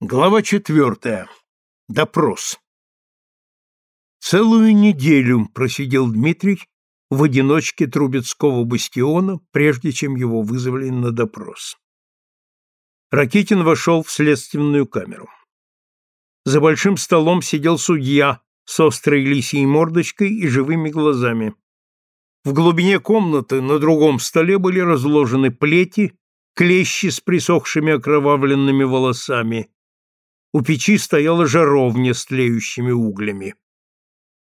Глава четвертая. Допрос. Целую неделю просидел Дмитрий в одиночке Трубецкого бастиона, прежде чем его вызвали на допрос. Ракитин вошел в следственную камеру. За большим столом сидел судья с острой лисьей мордочкой и живыми глазами. В глубине комнаты на другом столе были разложены плети, клещи с присохшими окровавленными волосами. У печи стояла жаровня с тлеющими углями.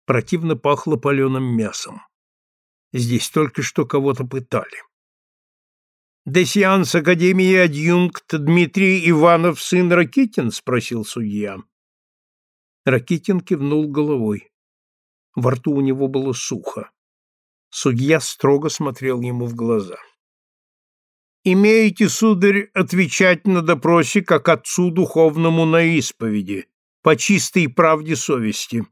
Противно пахло паленым мясом. Здесь только что кого-то пытали. «Десианс Академии адъюнкт Дмитрий Иванов, сын Ракитин?» — спросил судья. Ракитин кивнул головой. Во рту у него было сухо. Судья строго смотрел ему в глаза. «Имеете, сударь, отвечать на допросе как отцу духовному на исповеди, по чистой правде совести».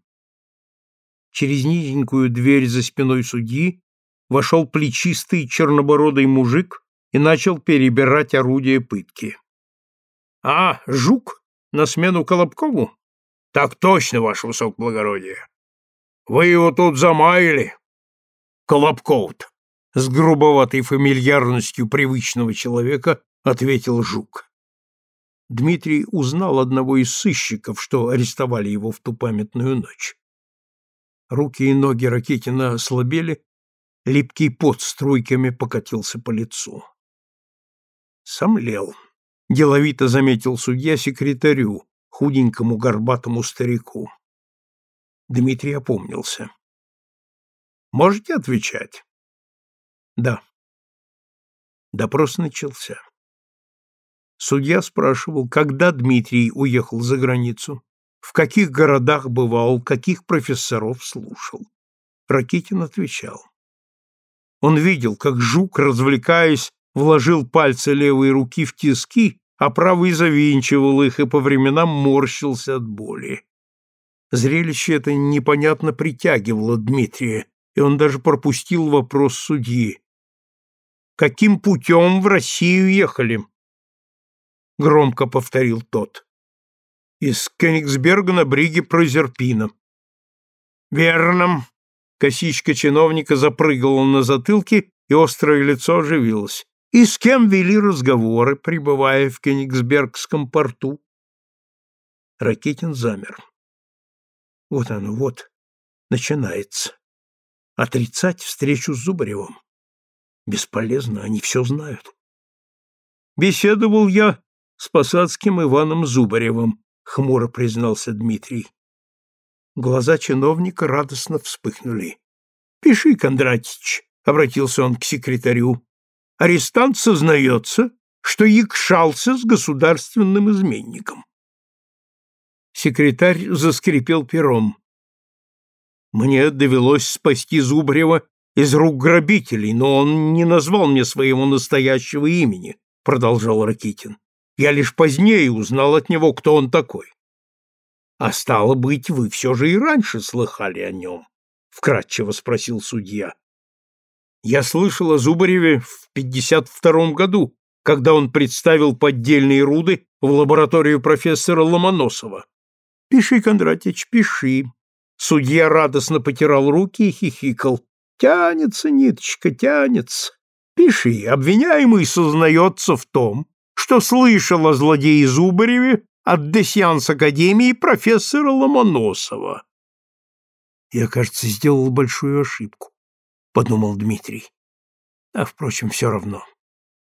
Через низенькую дверь за спиной судьи вошел плечистый чернобородый мужик и начал перебирать орудие пытки. «А, жук? На смену Колобкову?» Так точно, ваше высокоблагородие. Вы его тут замаяли. Колобков-то, с грубоватой фамильярностью привычного человека ответил Жук. Дмитрий узнал одного из сыщиков, что арестовали его в ту памятную ночь. Руки и ноги Ракетина ослабели, липкий пот струйками покатился по лицу. Сомлел. Деловито заметил судья секретарю, худенькому горбатому старику. Дмитрий опомнился. Можете отвечать? Да. Допрос начался. Судья спрашивал, когда Дмитрий уехал за границу, в каких городах бывал, каких профессоров слушал. Ракитин отвечал. Он видел, как жук, развлекаясь, вложил пальцы левой руки в тиски а правый завинчивал их и по временам морщился от боли. Зрелище это непонятно притягивало Дмитрия, и он даже пропустил вопрос судьи. «Каким путем в Россию ехали?» Громко повторил тот. «Из Кенигсберга на бриге Прозерпина». «Верно». Косичка чиновника запрыгала на затылке, и острое лицо оживилось. И с кем вели разговоры, пребывая в Кенигсбергском порту? Ракетин замер. Вот оно, вот, начинается. Отрицать встречу с Зубаревым. Бесполезно, они все знают. Беседовал я с посадским Иваном Зубаревым, хмуро признался Дмитрий. Глаза чиновника радостно вспыхнули. «Пиши, Кондратич», — обратился он к секретарю арестант сознается, что якшался с государственным изменником. Секретарь заскрипел пером. Мне довелось спасти Зубрева из рук грабителей, но он не назвал мне своего настоящего имени, продолжал Ракитин. Я лишь позднее узнал от него, кто он такой. А стало быть, вы все же и раньше слыхали о нем, вкратчиво спросил судья. Я слышал о Зубареве в 52 году, когда он представил поддельные руды в лабораторию профессора Ломоносова. Пиши, Кондратич, пиши. Судья радостно потирал руки и хихикал. Тянется ниточка, тянется. Пиши, обвиняемый сознается в том, что слышал о злодее Зубареве от Десьянс Академии профессора Ломоносова. Я, кажется, сделал большую ошибку подумал Дмитрий. А, впрочем, все равно.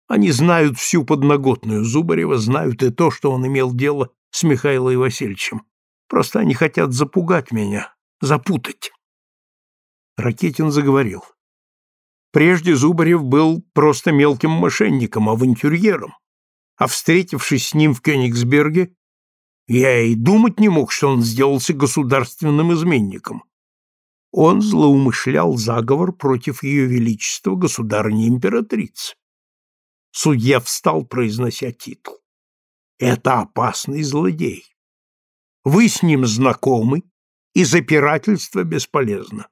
Они знают всю подноготную Зубарева, знают и то, что он имел дело с Михаилом Васильевичем. Просто они хотят запугать меня, запутать. Ракетин заговорил. Прежде Зубарев был просто мелким мошенником, авантюрьером, а встретившись с ним в Кёнигсберге, я и думать не мог, что он сделался государственным изменником он злоумышлял заговор против ее величества государыни-императрицы. Судья встал, произнося титул. Это опасный злодей. Вы с ним знакомы, и запирательство бесполезно.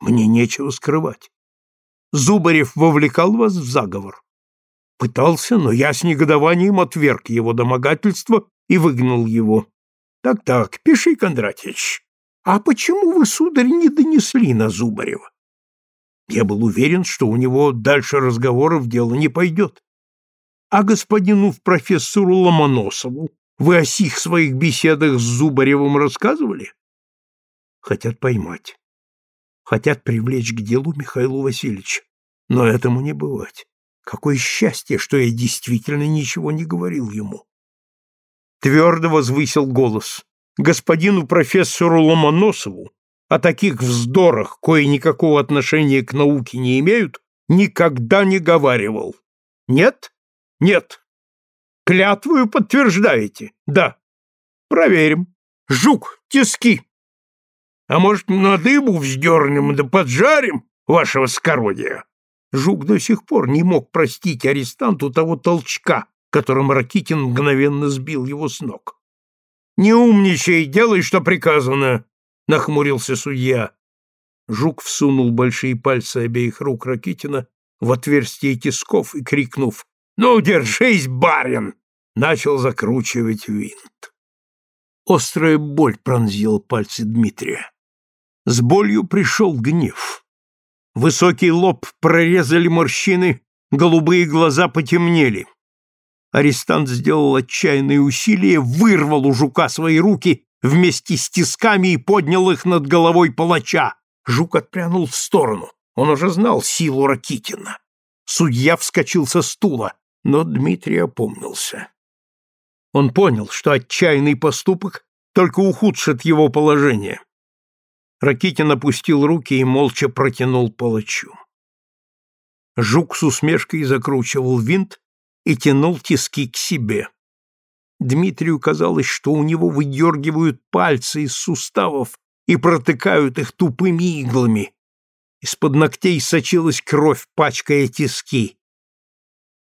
Мне нечего скрывать. Зубарев вовлекал вас в заговор. Пытался, но я с негодованием отверг его домогательство и выгнал его. Так-так, пиши, Кондратьевич. А почему вы, сударь, не донесли на Зубарева? Я был уверен, что у него дальше разговоров дело не пойдет. А господину профессору Ломоносову вы о сих своих беседах с Зубаревым рассказывали? Хотят поймать. Хотят привлечь к делу Михаила Васильевича. Но этому не бывать. Какое счастье, что я действительно ничего не говорил ему. Твердо возвысил голос. Господину профессору Ломоносову о таких вздорах, кое никакого отношения к науке не имеют, никогда не говаривал. Нет? Нет. Клятвую подтверждаете? Да. Проверим. Жук, тиски. А может, на дыбу вздернем да поджарим вашего скородия? Жук до сих пор не мог простить арестанту того толчка, которым Ракитин мгновенно сбил его с ног. «Не умничай, делай, что приказано!» — нахмурился судья. Жук всунул большие пальцы обеих рук Ракитина в отверстие тисков и, крикнув «Ну, держись, барин!» начал закручивать винт. Острая боль пронзила пальцы Дмитрия. С болью пришел гнев. Высокий лоб прорезали морщины, голубые глаза потемнели. Арестант сделал отчаянные усилия, вырвал у жука свои руки вместе с тисками и поднял их над головой палача. Жук отпрянул в сторону. Он уже знал силу Ракитина. Судья вскочил со стула, но Дмитрий опомнился. Он понял, что отчаянный поступок только ухудшит его положение. Ракитин опустил руки и молча протянул палачу. Жук с усмешкой закручивал винт, и тянул тиски к себе. Дмитрию казалось, что у него выдергивают пальцы из суставов и протыкают их тупыми иглами. Из-под ногтей сочилась кровь, пачкая тиски.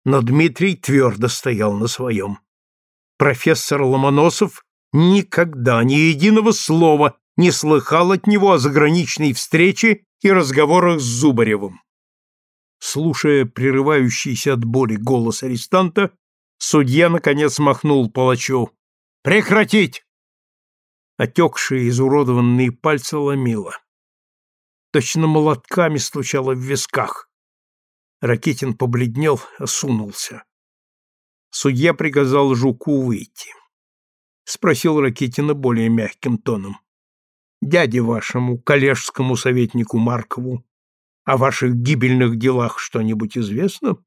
Но Дмитрий твердо стоял на своем. Профессор Ломоносов никогда ни единого слова не слыхал от него о заграничной встрече и разговорах с Зубаревым. Слушая прерывающийся от боли голос арестанта, судья, наконец, махнул палачу. «Прекратить!» Отекшие, изуродованные пальцы ломило. Точно молотками стучало в висках. Ракетин побледнел, осунулся. Судья приказал Жуку выйти. Спросил Ракетина более мягким тоном. «Дяде вашему, коллежскому советнику Маркову, о ваших гибельных делах что-нибудь известно?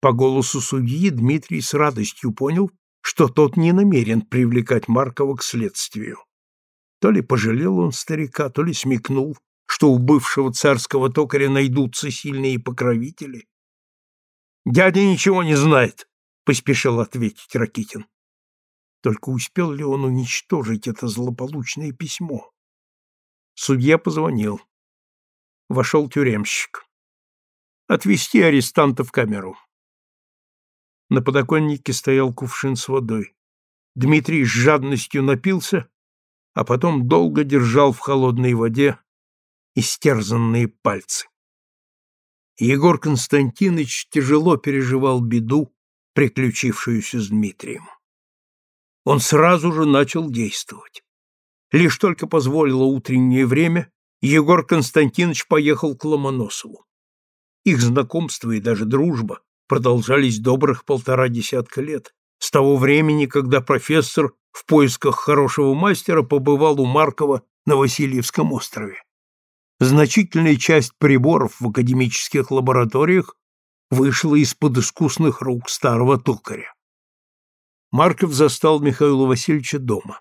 По голосу судьи Дмитрий с радостью понял, что тот не намерен привлекать Маркова к следствию. То ли пожалел он старика, то ли смекнул, что у бывшего царского токаря найдутся сильные покровители. «Дядя ничего не знает», — поспешил ответить Ракитин. Только успел ли он уничтожить это злополучное письмо? Судья позвонил. Вошел тюремщик. Отвести арестанта в камеру. На подоконнике стоял кувшин с водой. Дмитрий с жадностью напился, а потом долго держал в холодной воде истерзанные пальцы. Егор Константинович тяжело переживал беду, приключившуюся с Дмитрием. Он сразу же начал действовать. Лишь только позволило утреннее время, Егор Константинович поехал к Ломоносову. Их знакомство и даже дружба продолжались добрых полтора десятка лет, с того времени, когда профессор в поисках хорошего мастера побывал у Маркова на Васильевском острове. Значительная часть приборов в академических лабораториях вышла из-под искусных рук старого токаря. Марков застал Михаила Васильевича дома.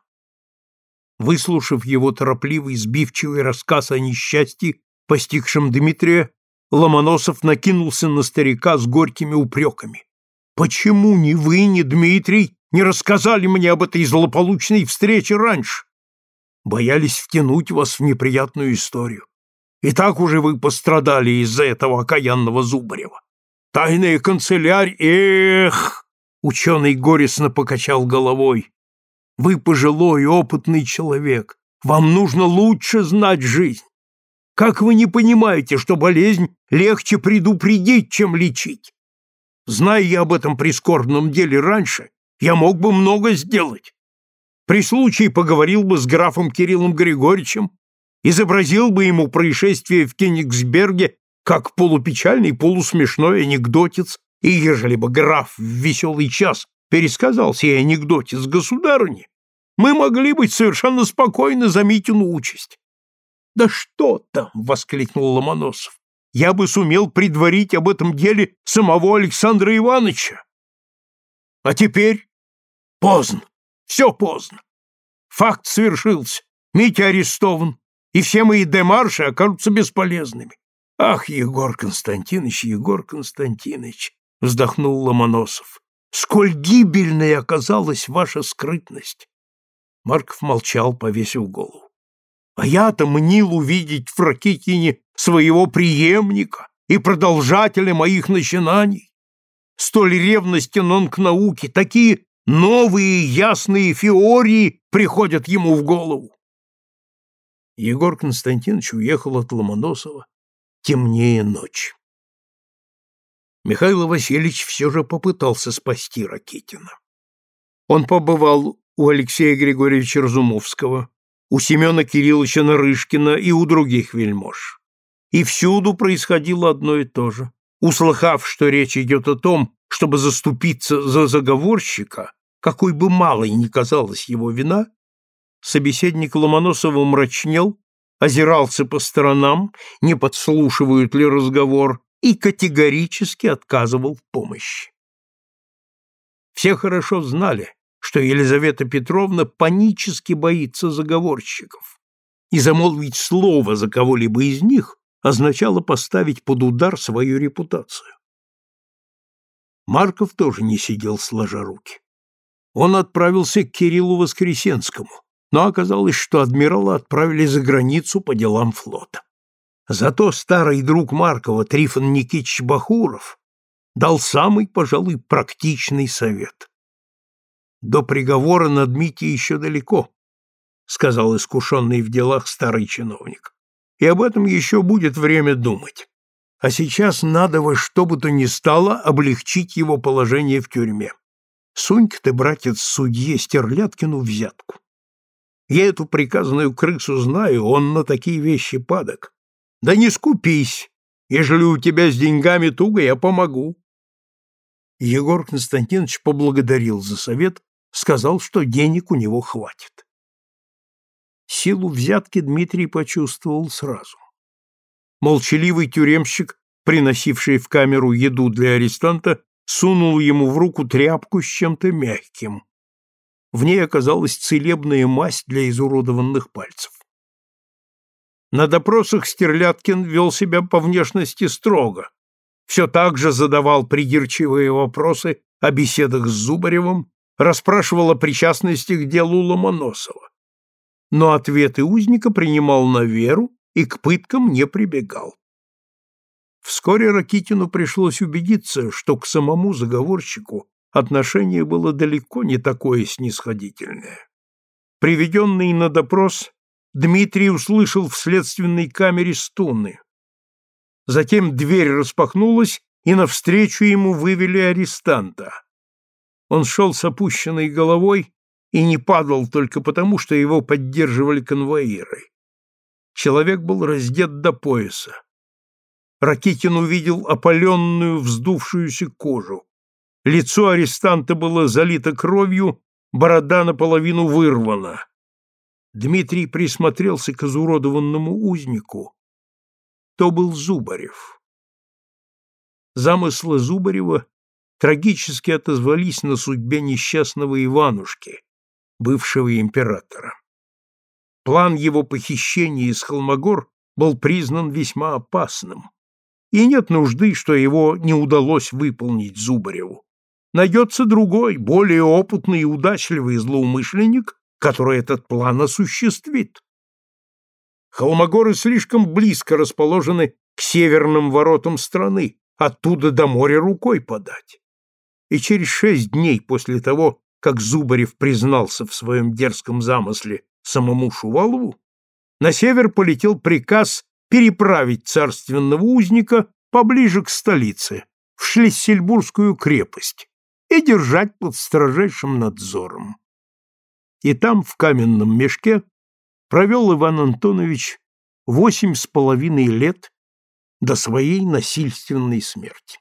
Выслушав его торопливый, сбивчивый рассказ о несчастье, постигшем Дмитрия, Ломоносов накинулся на старика с горькими упреками. «Почему ни вы, ни Дмитрий не рассказали мне об этой злополучной встрече раньше? Боялись втянуть вас в неприятную историю. И так уже вы пострадали из-за этого окаянного Зубарева. Тайная канцелярь, эх!» Ученый горестно покачал головой. Вы пожилой, опытный человек. Вам нужно лучше знать жизнь. Как вы не понимаете, что болезнь легче предупредить, чем лечить? Зная я об этом прискорбном деле раньше, я мог бы много сделать. При случае поговорил бы с графом Кириллом Григорьевичем, изобразил бы ему происшествие в Кенигсберге как полупечальный, полусмешной анекдотец, и ежели бы граф в веселый час пересказал сей анекдотец государыне, мы могли быть совершенно спокойны за Митину участь. — Да что там! — воскликнул Ломоносов. — Я бы сумел предварить об этом деле самого Александра Ивановича. А теперь поздно, все поздно. Факт свершился, Митя арестован, и все мои демарши окажутся бесполезными. Ах, Егор Константинович, Егор Константинович, вздохнул Ломоносов. Сколь гибельной оказалась ваша скрытность. Марков молчал, повесив голову. А я-то мнил увидеть в Ракитине своего преемника и продолжателя моих начинаний. Столь ревностен он к науке, такие новые ясные феории приходят ему в голову. Егор Константинович уехал от Ломоносова темнее ночь. Михаил Васильевич все же попытался спасти Ракитина. Он побывал у Алексея Григорьевича Разумовского, у Семена Кирилловича Нарышкина и у других вельмож. И всюду происходило одно и то же. Услыхав, что речь идет о том, чтобы заступиться за заговорщика, какой бы малой ни казалась его вина, собеседник Ломоносова мрачнел озирался по сторонам, не подслушивают ли разговор, и категорически отказывал в помощи. Все хорошо знали, что Елизавета Петровна панически боится заговорщиков, и замолвить слово за кого-либо из них означало поставить под удар свою репутацию. Марков тоже не сидел сложа руки. Он отправился к Кириллу Воскресенскому, но оказалось, что адмирала отправили за границу по делам флота. Зато старый друг Маркова Трифон Никитич Бахуров дал самый, пожалуй, практичный совет. «До приговора над Митей еще далеко», — сказал искушенный в делах старый чиновник. «И об этом еще будет время думать. А сейчас надо во что бы то ни стало облегчить его положение в тюрьме. Сунь-ка ты, братец, судье Стерляткину взятку. Я эту приказанную крысу знаю, он на такие вещи падок. Да не скупись, ежели у тебя с деньгами туго, я помогу. Егор Константинович поблагодарил за совет, сказал, что денег у него хватит. Силу взятки Дмитрий почувствовал сразу. Молчаливый тюремщик, приносивший в камеру еду для арестанта, сунул ему в руку тряпку с чем-то мягким. В ней оказалась целебная мазь для изуродованных пальцев. На допросах Стерляткин вел себя по внешности строго, все так же задавал придирчивые вопросы о беседах с Зубаревым, расспрашивал о причастности к делу Ломоносова. Но ответы узника принимал на веру и к пыткам не прибегал. Вскоре Ракитину пришлось убедиться, что к самому заговорщику отношение было далеко не такое снисходительное. Приведенный на допрос, Дмитрий услышал в следственной камере стоны. Затем дверь распахнулась, и навстречу ему вывели арестанта. Он шел с опущенной головой и не падал только потому, что его поддерживали конвоиры. Человек был раздет до пояса. Ракитин увидел опаленную, вздувшуюся кожу. Лицо арестанта было залито кровью, борода наполовину вырвана. Дмитрий присмотрелся к изуродованному узнику. То был Зубарев. Замыслы Зубарева трагически отозвались на судьбе несчастного Иванушки, бывшего императора. План его похищения из Холмогор был признан весьма опасным, и нет нужды, что его не удалось выполнить Зубареву найдется другой, более опытный и удачливый злоумышленник, который этот план осуществит. Холмогоры слишком близко расположены к северным воротам страны, оттуда до моря рукой подать. И через шесть дней после того, как Зубарев признался в своем дерзком замысле самому Шувалову, на север полетел приказ переправить царственного узника поближе к столице, в Шлиссельбургскую крепость, и держать под строжайшим надзором. И там, в каменном мешке, провел Иван Антонович восемь с половиной лет до своей насильственной смерти.